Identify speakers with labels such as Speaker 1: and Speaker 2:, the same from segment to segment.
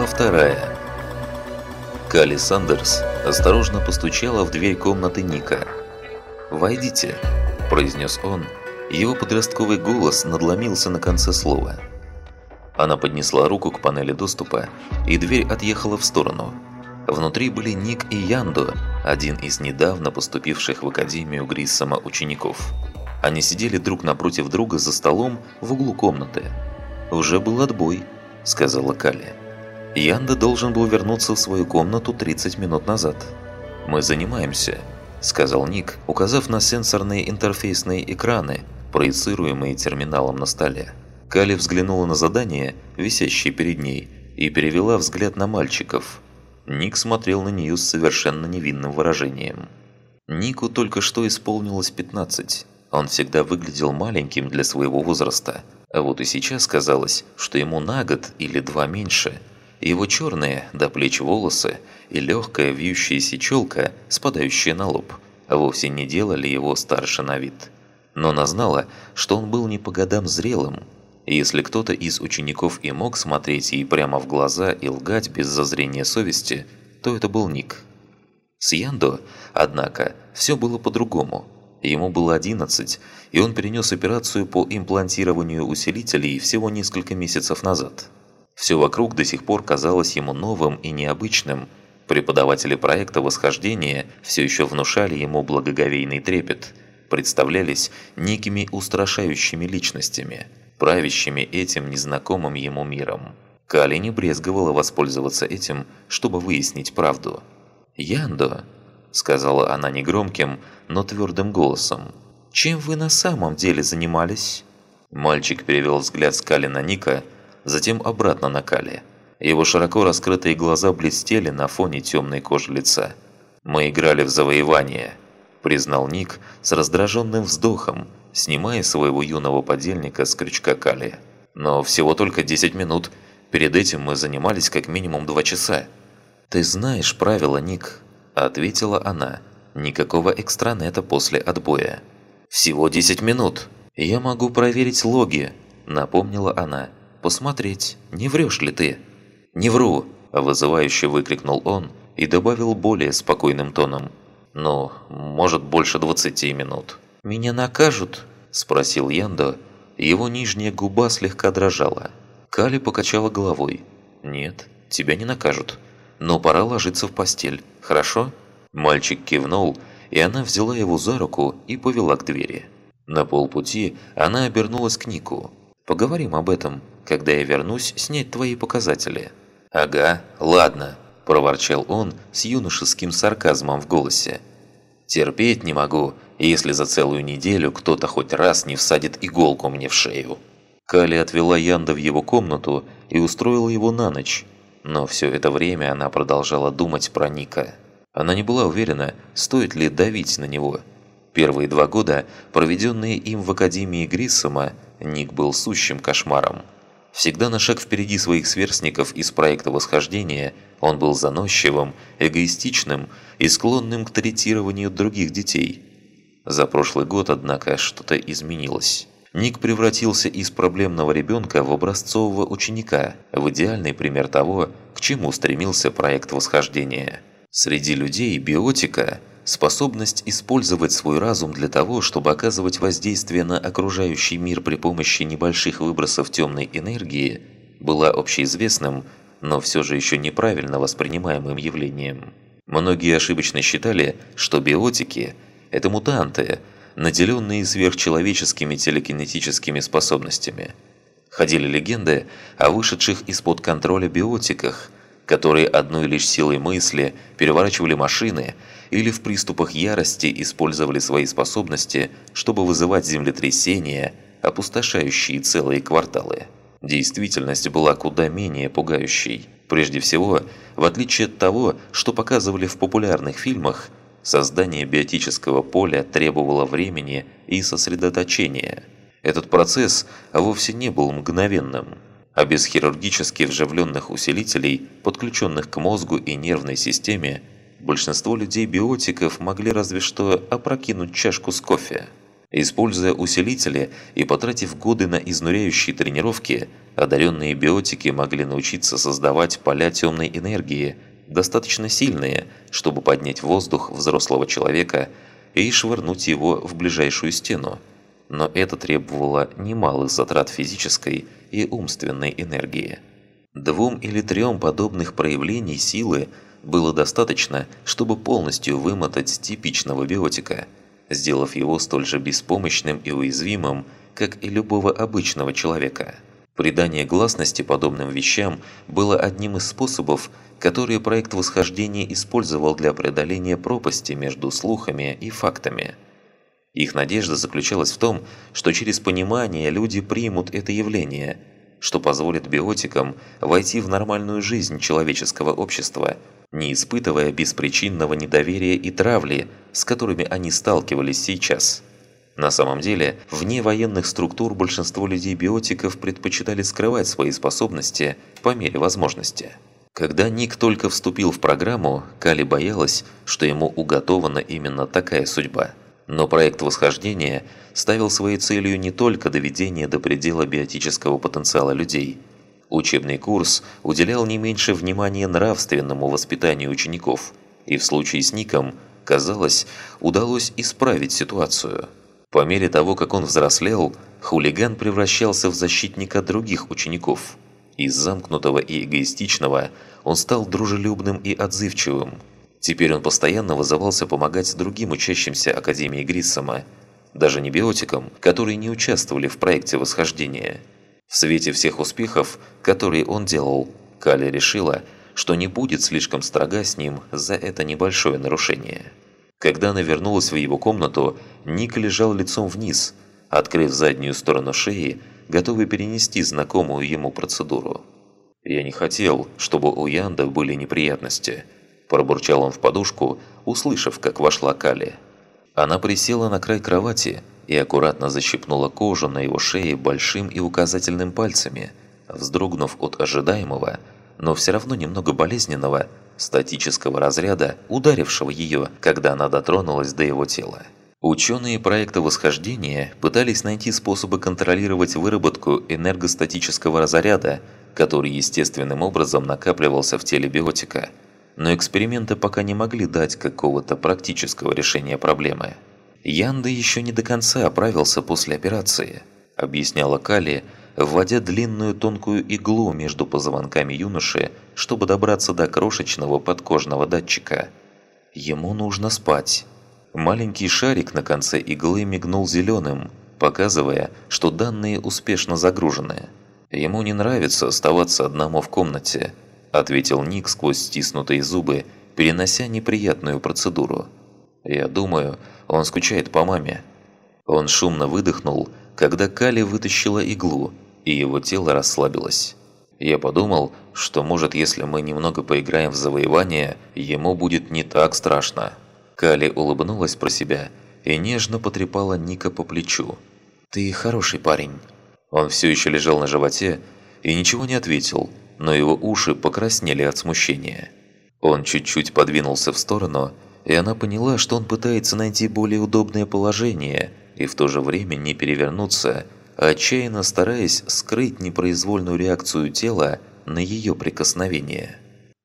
Speaker 1: Глава вторая. Калли Сандерс осторожно постучала в дверь комнаты Ника. «Войдите», – произнес он. Его подростковый голос надломился на конце слова. Она поднесла руку к панели доступа, и дверь отъехала в сторону. Внутри были Ник и Яндо, один из недавно поступивших в Академию Гриссома учеников. Они сидели друг напротив друга за столом в углу комнаты. «Уже был отбой», – сказала Калли. Янда должен был вернуться в свою комнату 30 минут назад. «Мы занимаемся», – сказал Ник, указав на сенсорные интерфейсные экраны, проецируемые терминалом на столе. Кали взглянула на задание, висящее перед ней, и перевела взгляд на мальчиков. Ник смотрел на нее с совершенно невинным выражением. Нику только что исполнилось 15. Он всегда выглядел маленьким для своего возраста, а вот и сейчас казалось, что ему на год или два меньше – его черные до плеч волосы и легкая вьющаяся челка, спадающая на лоб, вовсе не делали его старше на вид. Но она знала, что он был не по годам зрелым. Если кто-то из учеников и мог смотреть ей прямо в глаза и лгать без зазрения совести, то это был Ник. С Яндо, однако, все было по-другому. Ему было 11, и он перенес операцию по имплантированию усилителей всего несколько месяцев назад. Все вокруг до сих пор казалось ему новым и необычным. Преподаватели проекта «Восхождение» все еще внушали ему благоговейный трепет, представлялись некими устрашающими личностями, правящими этим незнакомым ему миром. Кали не брезговала воспользоваться этим, чтобы выяснить правду. «Яндо», — сказала она негромким, но твердым голосом, — «чем вы на самом деле занимались?» Мальчик перевел взгляд с Кали на Ника, — затем обратно на Кали. Его широко раскрытые глаза блестели на фоне темной кожи лица. «Мы играли в завоевание», – признал Ник с раздраженным вздохом, снимая своего юного подельника с крючка Кали. «Но всего только 10 минут. Перед этим мы занимались как минимум 2 часа». «Ты знаешь правила, Ник», – ответила она. «Никакого экстранета после отбоя». «Всего 10 минут. Я могу проверить логи», – напомнила она посмотреть, не врешь ли ты?» «Не вру!» – вызывающе выкрикнул он и добавил более спокойным тоном. «Ну, может, больше двадцати минут». «Меня накажут?» – спросил Яндо. Его нижняя губа слегка дрожала. Кали покачала головой. «Нет, тебя не накажут. Но пора ложиться в постель, хорошо?» Мальчик кивнул, и она взяла его за руку и повела к двери. На полпути она обернулась к Нику. «Поговорим об этом когда я вернусь, снять твои показатели». «Ага, ладно», – проворчал он с юношеским сарказмом в голосе. «Терпеть не могу, если за целую неделю кто-то хоть раз не всадит иголку мне в шею». Кали отвела Янда в его комнату и устроила его на ночь. Но все это время она продолжала думать про Ника. Она не была уверена, стоит ли давить на него. Первые два года, проведенные им в Академии Гриссома, Ник был сущим кошмаром. Всегда на шаг впереди своих сверстников из проекта восхождения, он был заносчивым, эгоистичным и склонным к третированию других детей. За прошлый год, однако, что-то изменилось. Ник превратился из проблемного ребенка в образцового ученика, в идеальный пример того, к чему стремился проект восхождения. Среди людей биотика Способность использовать свой разум для того, чтобы оказывать воздействие на окружающий мир при помощи небольших выбросов темной энергии, была общеизвестным, но все же еще неправильно воспринимаемым явлением. Многие ошибочно считали, что биотики – это мутанты, наделенные сверхчеловеческими телекинетическими способностями. Ходили легенды о вышедших из-под контроля биотиках, которые одной лишь силой мысли переворачивали машины – или в приступах ярости использовали свои способности, чтобы вызывать землетрясения, опустошающие целые кварталы. Действительность была куда менее пугающей. Прежде всего, в отличие от того, что показывали в популярных фильмах, создание биотического поля требовало времени и сосредоточения. Этот процесс вовсе не был мгновенным, а без хирургически вживленных усилителей, подключенных к мозгу и нервной системе, большинство людей-биотиков могли разве что опрокинуть чашку с кофе. Используя усилители и потратив годы на изнуряющие тренировки, одаренные биотики могли научиться создавать поля темной энергии, достаточно сильные, чтобы поднять воздух взрослого человека и швырнуть его в ближайшую стену. Но это требовало немалых затрат физической и умственной энергии. Двум или трем подобных проявлений силы было достаточно, чтобы полностью вымотать типичного биотика – сделав его столь же беспомощным и уязвимым, как и любого обычного человека. Придание гласности подобным вещам было одним из способов, которые проект восхождения использовал для преодоления пропасти между слухами и фактами. Их надежда заключалась в том, что через понимание люди примут это явление, что позволит биотикам войти в нормальную жизнь человеческого общества – не испытывая беспричинного недоверия и травли, с которыми они сталкивались сейчас. На самом деле, вне военных структур большинство людей-биотиков предпочитали скрывать свои способности по мере возможности. Когда Ник только вступил в программу, Кали боялась, что ему уготована именно такая судьба. Но проект восхождения ставил своей целью не только доведение до предела биотического потенциала людей – Учебный курс уделял не меньше внимания нравственному воспитанию учеников, и в случае с Ником, казалось, удалось исправить ситуацию. По мере того, как он взрослел, хулиган превращался в защитника других учеников. Из замкнутого и эгоистичного он стал дружелюбным и отзывчивым. Теперь он постоянно вызывался помогать другим учащимся Академии Гриссома, даже не биотикам, которые не участвовали в проекте восхождения – в свете всех успехов, которые он делал, Кали решила, что не будет слишком строга с ним за это небольшое нарушение. Когда она вернулась в его комнату, Ник лежал лицом вниз, открыв заднюю сторону шеи, готовый перенести знакомую ему процедуру. «Я не хотел, чтобы у Янда были неприятности», – пробурчал он в подушку, услышав, как вошла Кали. Она присела на край кровати и аккуратно защипнула кожу на его шее большим и указательным пальцами, вздрогнув от ожидаемого, но все равно немного болезненного, статического разряда, ударившего ее, когда она дотронулась до его тела. Ученые проекта восхождения пытались найти способы контролировать выработку энергостатического разряда, который естественным образом накапливался в теле биотика, но эксперименты пока не могли дать какого-то практического решения проблемы. Янда еще не до конца оправился после операции, объясняла Кали, вводя длинную тонкую иглу между позвонками юноши, чтобы добраться до крошечного подкожного датчика. Ему нужно спать. Маленький шарик на конце иглы мигнул зеленым, показывая, что данные успешно загружены. «Ему не нравится оставаться одному в комнате», ответил Ник сквозь стиснутые зубы, перенося неприятную процедуру. «Я думаю, он скучает по маме». Он шумно выдохнул, когда Кали вытащила иглу, и его тело расслабилось. Я подумал, что может, если мы немного поиграем в завоевание, ему будет не так страшно. Кали улыбнулась про себя и нежно потрепала Ника по плечу. «Ты хороший парень». Он все еще лежал на животе и ничего не ответил, но его уши покраснели от смущения. Он чуть-чуть подвинулся в сторону и она поняла, что он пытается найти более удобное положение и в то же время не перевернуться, отчаянно стараясь скрыть непроизвольную реакцию тела на ее прикосновение.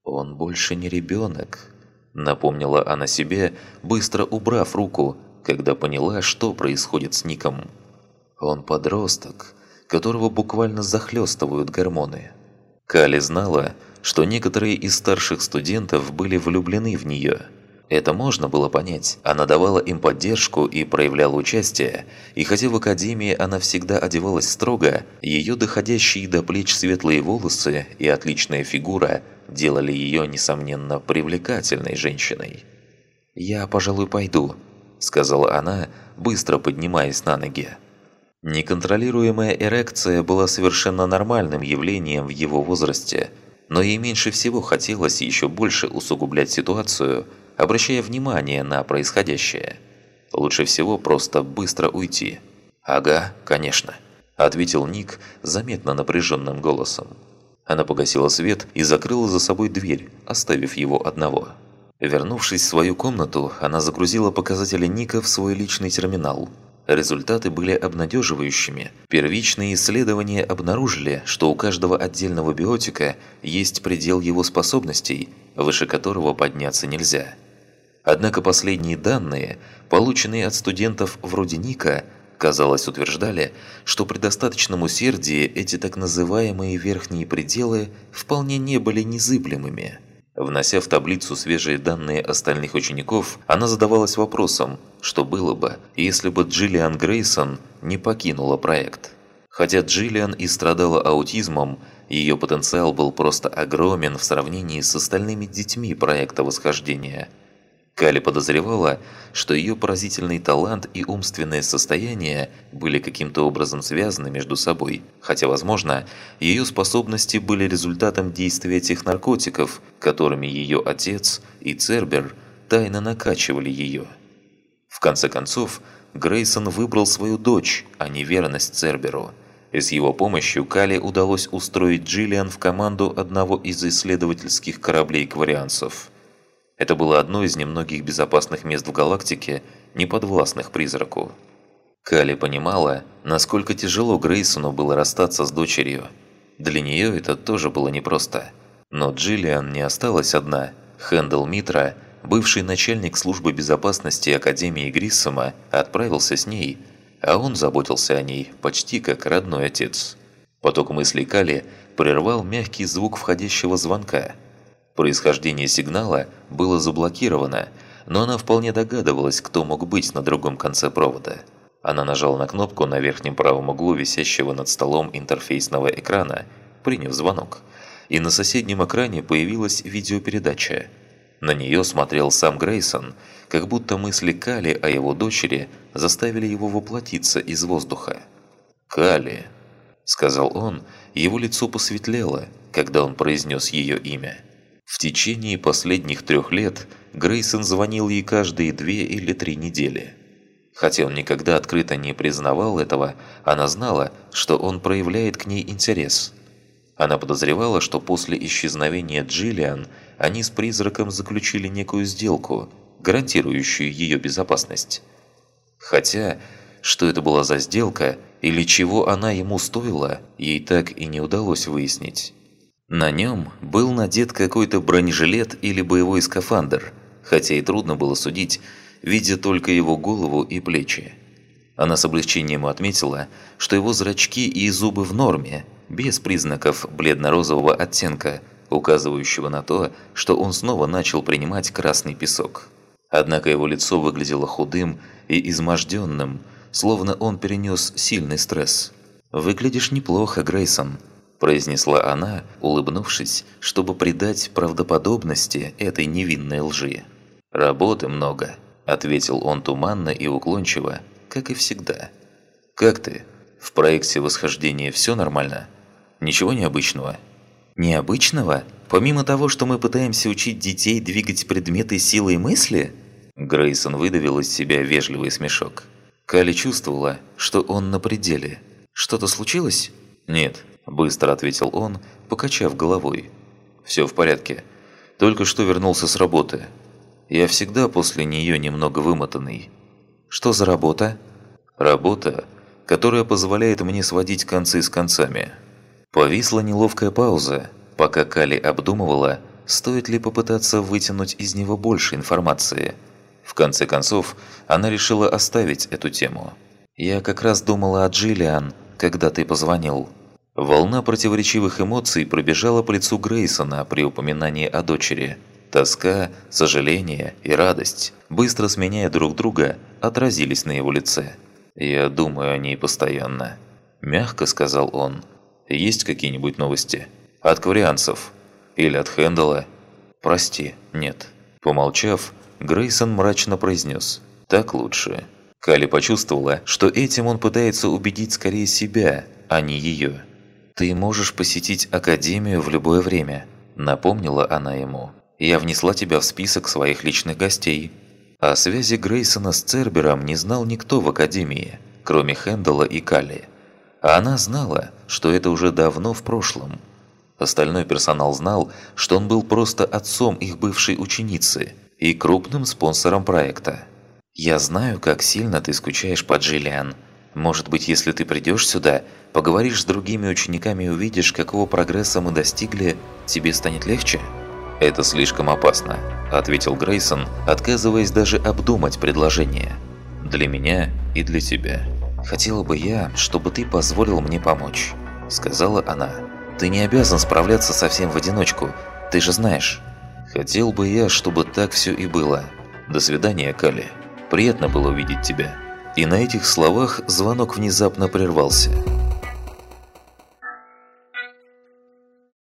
Speaker 1: «Он больше не ребенок», – напомнила она себе, быстро убрав руку, когда поняла, что происходит с Ником. «Он подросток, которого буквально захлестывают гормоны». Кали знала, что некоторые из старших студентов были влюблены в нее – это можно было понять. Она давала им поддержку и проявляла участие, и хотя в академии она всегда одевалась строго, ее доходящие до плеч светлые волосы и отличная фигура делали ее, несомненно, привлекательной женщиной. «Я, пожалуй, пойду», – сказала она, быстро поднимаясь на ноги. Неконтролируемая эрекция была совершенно нормальным явлением в его возрасте, но ей меньше всего хотелось еще больше усугублять ситуацию – обращая внимание на происходящее. Лучше всего просто быстро уйти. «Ага, конечно», – ответил Ник заметно напряженным голосом. Она погасила свет и закрыла за собой дверь, оставив его одного. Вернувшись в свою комнату, она загрузила показатели Ника в свой личный терминал. Результаты были обнадеживающими. Первичные исследования обнаружили, что у каждого отдельного биотика есть предел его способностей, выше которого подняться нельзя. Однако последние данные, полученные от студентов вроде Ника, казалось утверждали, что при достаточном усердии эти так называемые верхние пределы вполне не были незыблемыми. Внося в таблицу свежие данные остальных учеников, она задавалась вопросом, что было бы, если бы Джиллиан Грейсон не покинула проект. Хотя Джиллиан и страдала аутизмом, ее потенциал был просто огромен в сравнении с остальными детьми проекта восхождения – Кали подозревала, что ее поразительный талант и умственное состояние были каким-то образом связаны между собой, хотя, возможно, ее способности были результатом действия тех наркотиков, которыми ее отец и Цербер тайно накачивали ее. В конце концов, Грейсон выбрал свою дочь, а не верность Церберу. И с его помощью Кали удалось устроить Джиллиан в команду одного из исследовательских кораблей кварианцев – это было одно из немногих безопасных мест в галактике, не подвластных призраку. Кали понимала, насколько тяжело Грейсону было расстаться с дочерью. Для нее это тоже было непросто. Но Джиллиан не осталась одна. Хэндл Митра, бывший начальник службы безопасности Академии Гриссома, отправился с ней, а он заботился о ней почти как родной отец. Поток мыслей Кали прервал мягкий звук входящего звонка – Происхождение сигнала было заблокировано, но она вполне догадывалась, кто мог быть на другом конце провода. Она нажала на кнопку на верхнем правом углу висящего над столом интерфейсного экрана, приняв звонок. И на соседнем экране появилась видеопередача. На нее смотрел сам Грейсон, как будто мысли Кали о его дочери заставили его воплотиться из воздуха. «Кали», — сказал он, его лицо посветлело, когда он произнес ее имя. В течение последних трех лет Грейсон звонил ей каждые две или три недели. Хотя он никогда открыто не признавал этого, она знала, что он проявляет к ней интерес. Она подозревала, что после исчезновения Джиллиан они с призраком заключили некую сделку, гарантирующую ее безопасность. Хотя, что это была за сделка или чего она ему стоила, ей так и не удалось выяснить. На нем был надет какой-то бронежилет или боевой скафандр, хотя и трудно было судить, видя только его голову и плечи. Она с облегчением отметила, что его зрачки и зубы в норме, без признаков бледно-розового оттенка, указывающего на то, что он снова начал принимать красный песок. Однако его лицо выглядело худым и изможденным, словно он перенес сильный стресс. «Выглядишь неплохо, Грейсон», произнесла она, улыбнувшись, чтобы придать правдоподобности этой невинной лжи. «Работы много», – ответил он туманно и уклончиво, как и всегда. «Как ты? В проекте восхождения все нормально? Ничего необычного?» «Необычного? Помимо того, что мы пытаемся учить детей двигать предметы силой мысли?» Грейсон выдавил из себя вежливый смешок. Кали чувствовала, что он на пределе. «Что-то случилось?» «Нет, – быстро ответил он, покачав головой. «Все в порядке. Только что вернулся с работы. Я всегда после нее немного вымотанный». «Что за работа?» «Работа, которая позволяет мне сводить концы с концами». Повисла неловкая пауза, пока Кали обдумывала, стоит ли попытаться вытянуть из него больше информации. В конце концов, она решила оставить эту тему. «Я как раз думала о Джиллиан, когда ты позвонил». Волна противоречивых эмоций пробежала по лицу Грейсона при упоминании о дочери. Тоска, сожаление и радость, быстро сменяя друг друга, отразились на его лице. «Я думаю о ней постоянно», – мягко сказал он. «Есть какие-нибудь новости? От кварианцев? Или от Хэндала?» «Прости, нет». Помолчав, Грейсон мрачно произнес «Так лучше». Кали почувствовала, что этим он пытается убедить скорее себя, а не ее. «Ты можешь посетить Академию в любое время», – напомнила она ему. «Я внесла тебя в список своих личных гостей». О связи Грейсона с Цербером не знал никто в Академии, кроме Хэндала и Калли. Она знала, что это уже давно в прошлом. Остальной персонал знал, что он был просто отцом их бывшей ученицы и крупным спонсором проекта. «Я знаю, как сильно ты скучаешь по Джиллиан. Может быть, если ты придешь сюда, поговоришь с другими учениками и увидишь, какого прогресса мы достигли, тебе станет легче?» «Это слишком опасно», – ответил Грейсон, отказываясь даже обдумать предложение. «Для меня и для тебя. Хотела бы я, чтобы ты позволил мне помочь», – сказала она. «Ты не обязан справляться совсем в одиночку, ты же знаешь». «Хотел бы я, чтобы так все и было. До свидания, Кали. Приятно было увидеть тебя». И на этих словах звонок внезапно прервался.